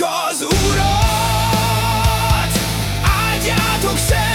az Urat, áldjátok szem!